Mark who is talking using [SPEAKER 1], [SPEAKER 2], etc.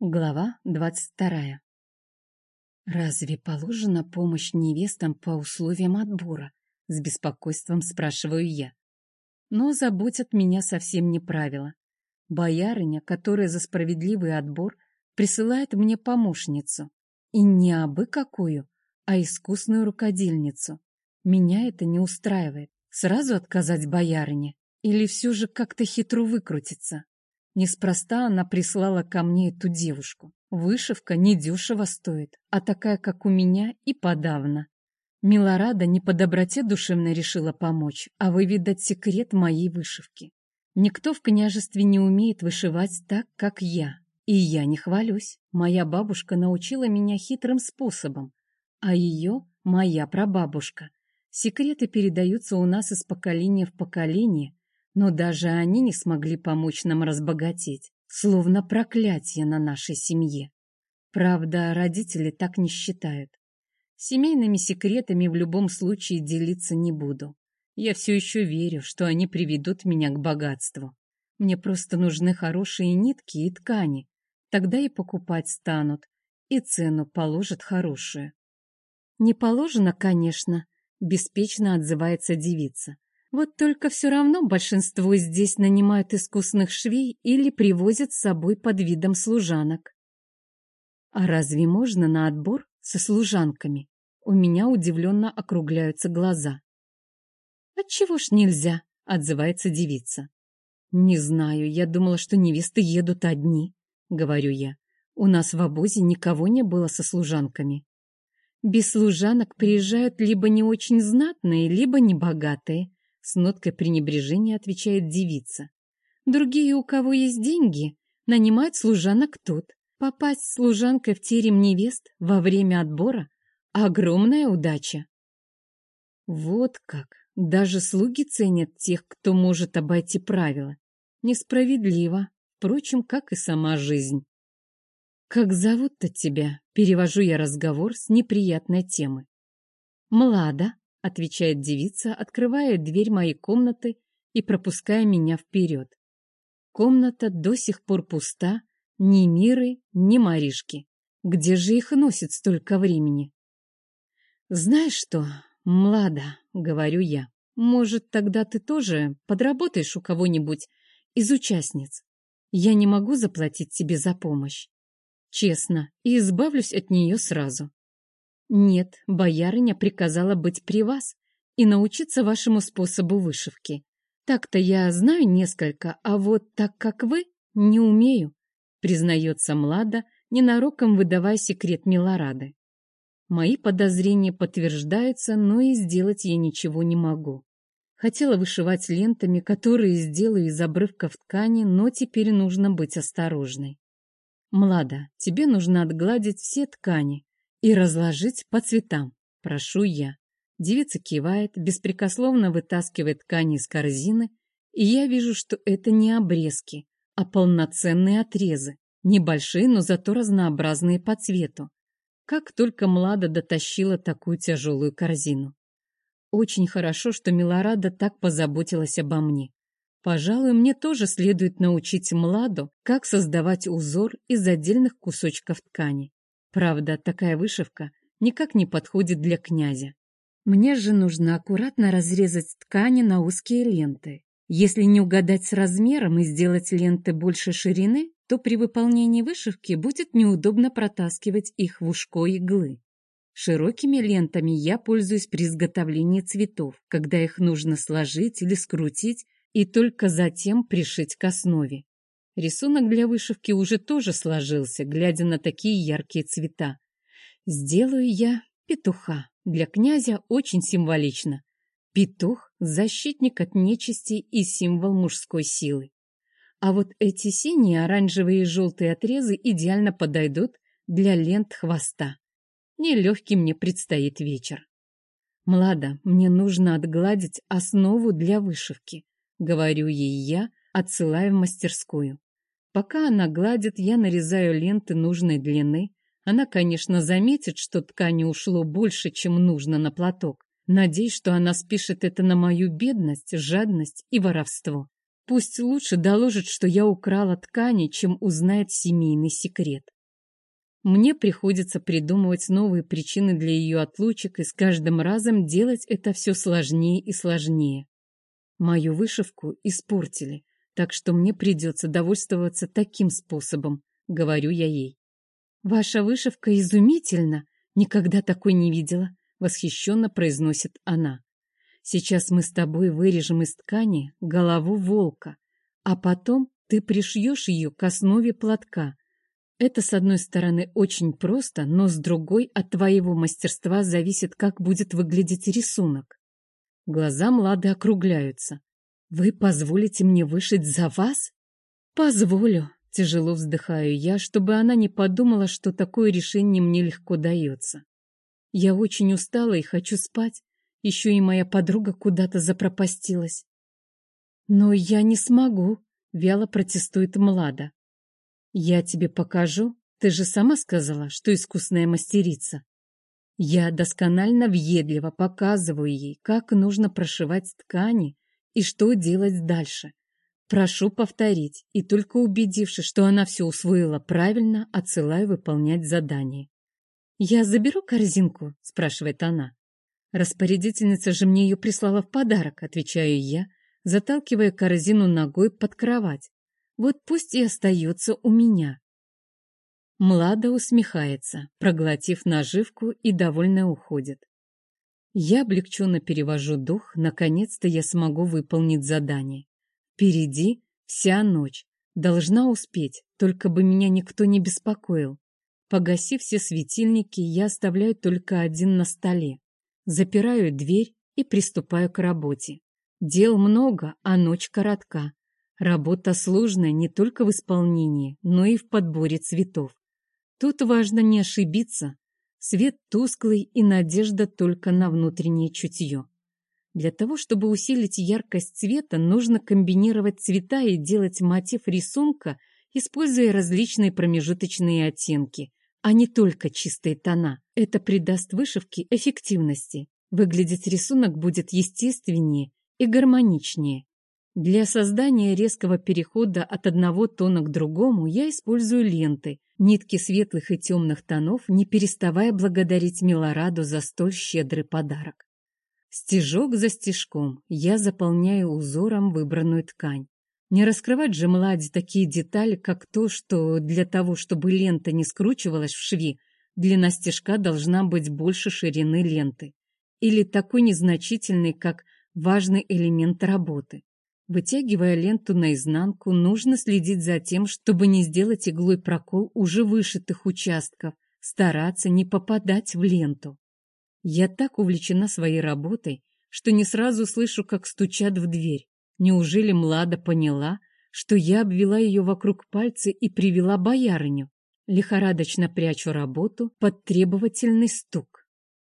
[SPEAKER 1] Глава двадцать вторая. «Разве положена помощь невестам по условиям отбора?» — с беспокойством спрашиваю я. Но заботят меня совсем не правила. Боярыня, которая за справедливый отбор, присылает мне помощницу. И не абы какую, а искусную рукодельницу. Меня это не устраивает. Сразу отказать боярине? Или все же как-то хитро выкрутиться? Неспроста она прислала ко мне эту девушку. Вышивка недешево стоит, а такая, как у меня, и подавно. Милорада не по доброте душевной решила помочь, а выведать секрет моей вышивки. Никто в княжестве не умеет вышивать так, как я. И я не хвалюсь. Моя бабушка научила меня хитрым способом, а ее — моя прабабушка. Секреты передаются у нас из поколения в поколение, но даже они не смогли помочь нам разбогатеть, словно проклятие на нашей семье. Правда, родители так не считают. Семейными секретами в любом случае делиться не буду. Я все еще верю, что они приведут меня к богатству. Мне просто нужны хорошие нитки и ткани. Тогда и покупать станут, и цену положат хорошую. Не положено, конечно, беспечно отзывается девица. Вот только все равно большинство здесь нанимают искусных швей или привозят с собой под видом служанок. А разве можно на отбор со служанками? У меня удивленно округляются глаза. Отчего ж нельзя? Отзывается девица. Не знаю, я думала, что невесты едут одни, говорю я. У нас в обозе никого не было со служанками. Без служанок приезжают либо не очень знатные, либо небогатые, с ноткой пренебрежения отвечает девица. Другие, у кого есть деньги, нанимают служанок тут. Попасть служанкой в терем невест во время отбора — огромная удача. Вот как! Даже слуги ценят тех, кто может обойти правила. Несправедливо, впрочем, как и сама жизнь. «Как зовут-то тебя?» — перевожу я разговор с неприятной темы. «Млада», — отвечает девица, открывая дверь моей комнаты и пропуская меня вперед. Комната до сих пор пуста, ни Миры, ни Маришки. Где же их носит столько времени? «Знаешь что, Млада», — говорю я, — «может, тогда ты тоже подработаешь у кого-нибудь из участниц? Я не могу заплатить тебе за помощь. Честно, и избавлюсь от нее сразу. Нет, боярыня приказала быть при вас и научиться вашему способу вышивки. Так-то я знаю несколько, а вот так как вы, не умею, признается Млада, ненароком выдавая секрет Милорады. Мои подозрения подтверждаются, но и сделать я ничего не могу. Хотела вышивать лентами, которые сделаю из обрывков ткани, но теперь нужно быть осторожной. Млада, тебе нужно отгладить все ткани, и разложить по цветам, прошу я. Девица кивает, беспрекословно вытаскивает ткани из корзины, и я вижу, что это не обрезки, а полноценные отрезы, небольшие, но зато разнообразные по цвету. Как только Млада дотащила такую тяжелую корзину. Очень хорошо, что Милорада так позаботилась обо мне. Пожалуй, мне тоже следует научить Младу, как создавать узор из отдельных кусочков ткани. Правда, такая вышивка никак не подходит для князя. Мне же нужно аккуратно разрезать ткани на узкие ленты. Если не угадать с размером и сделать ленты больше ширины, то при выполнении вышивки будет неудобно протаскивать их в ушко иглы. Широкими лентами я пользуюсь при изготовлении цветов, когда их нужно сложить или скрутить и только затем пришить к основе. Рисунок для вышивки уже тоже сложился, глядя на такие яркие цвета. Сделаю я петуха. Для князя очень символично. Петух — защитник от нечисти и символ мужской силы. А вот эти синие, оранжевые и желтые отрезы идеально подойдут для лент хвоста. Нелегкий мне предстоит вечер. «Млада, мне нужно отгладить основу для вышивки», — говорю ей я, отсылая в мастерскую. Пока она гладит, я нарезаю ленты нужной длины. Она, конечно, заметит, что ткани ушло больше, чем нужно на платок. Надеюсь, что она спишет это на мою бедность, жадность и воровство. Пусть лучше доложит, что я украла ткани, чем узнает семейный секрет. Мне приходится придумывать новые причины для ее отлучек и с каждым разом делать это все сложнее и сложнее. Мою вышивку испортили, так что мне придется довольствоваться таким способом, говорю я ей. Ваша вышивка изумительна, никогда такой не видела, восхищенно произносит она. Сейчас мы с тобой вырежем из ткани голову волка, а потом ты пришьешь ее к основе платка. Это, с одной стороны, очень просто, но с другой от твоего мастерства зависит, как будет выглядеть рисунок. Глаза Млады округляются. «Вы позволите мне вышить за вас?» «Позволю», — тяжело вздыхаю я, чтобы она не подумала, что такое решение мне легко дается. Я очень устала и хочу спать. Еще и моя подруга куда-то запропастилась. «Но я не смогу», — вяло протестует Млада. «Я тебе покажу. Ты же сама сказала, что искусная мастерица». Я досконально въедливо показываю ей, как нужно прошивать ткани и что делать дальше. Прошу повторить, и только убедившись, что она все усвоила правильно, отсылаю выполнять задание. «Я заберу корзинку?» – спрашивает она. «Распорядительница же мне ее прислала в подарок», – отвечаю я, заталкивая корзину ногой под кровать. «Вот пусть и остается у меня». Млада усмехается, проглотив наживку и довольно уходит. Я облегченно перевожу дух, наконец-то я смогу выполнить задание. Впереди вся ночь. Должна успеть, только бы меня никто не беспокоил. Погасив все светильники, я оставляю только один на столе. Запираю дверь и приступаю к работе. Дел много, а ночь коротка. Работа сложная не только в исполнении, но и в подборе цветов. Тут важно не ошибиться, Свет тусклый и надежда только на внутреннее чутье. Для того, чтобы усилить яркость цвета, нужно комбинировать цвета и делать мотив рисунка, используя различные промежуточные оттенки, а не только чистые тона. Это придаст вышивке эффективности. Выглядеть рисунок будет естественнее и гармоничнее. Для создания резкого перехода от одного тона к другому я использую ленты, нитки светлых и темных тонов, не переставая благодарить Милораду за столь щедрый подарок. Стежок за стежком я заполняю узором выбранную ткань. Не раскрывать же Младе такие детали, как то, что для того, чтобы лента не скручивалась в шви, длина стежка должна быть больше ширины ленты. Или такой незначительный, как важный элемент работы. Вытягивая ленту наизнанку, нужно следить за тем, чтобы не сделать иглой прокол уже вышитых участков, стараться не попадать в ленту. Я так увлечена своей работой, что не сразу слышу, как стучат в дверь. Неужели Млада поняла, что я обвела ее вокруг пальца и привела боярыню? Лихорадочно прячу работу под требовательный стук.